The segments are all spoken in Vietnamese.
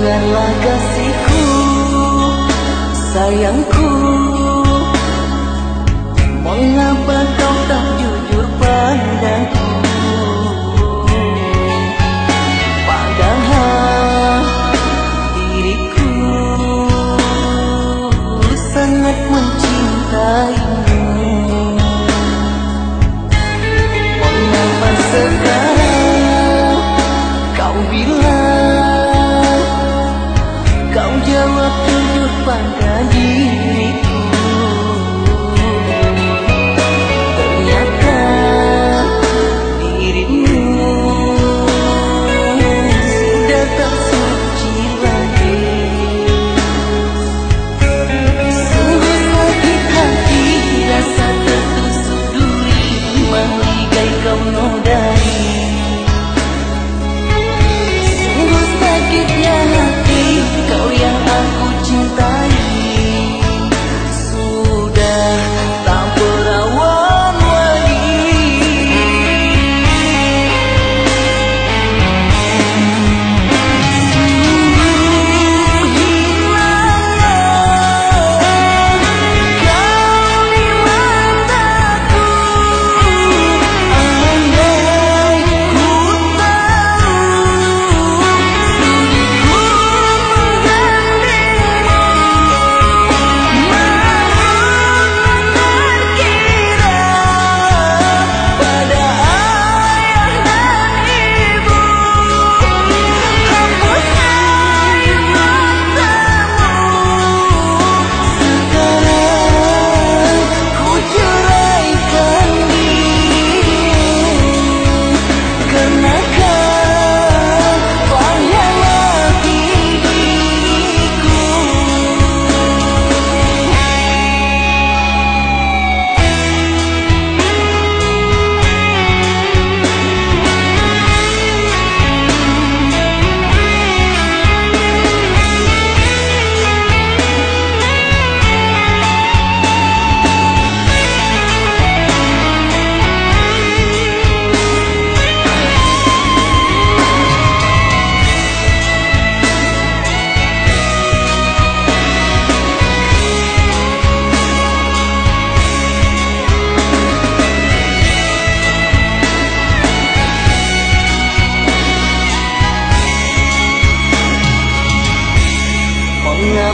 Dengarlah kasih sayangku. Mengapa kau tak jujur padaku? Padahal diriku sangat mencintaimu. Mengapa sekarang kau bilang, Kau jawab sakitnya hati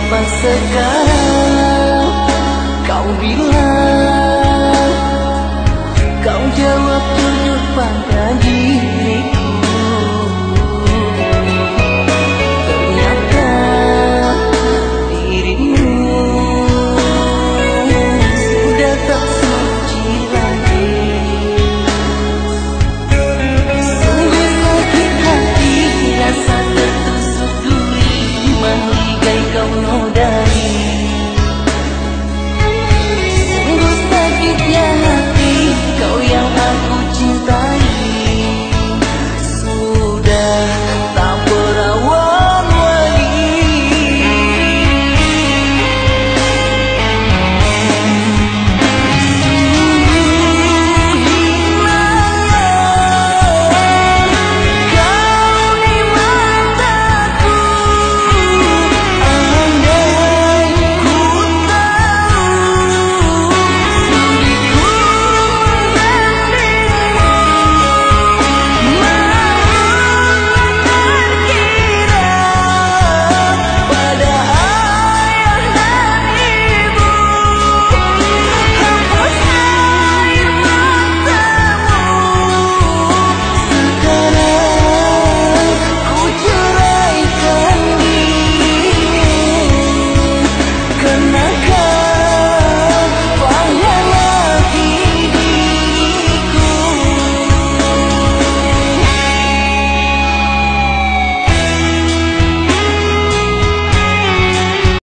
sekarang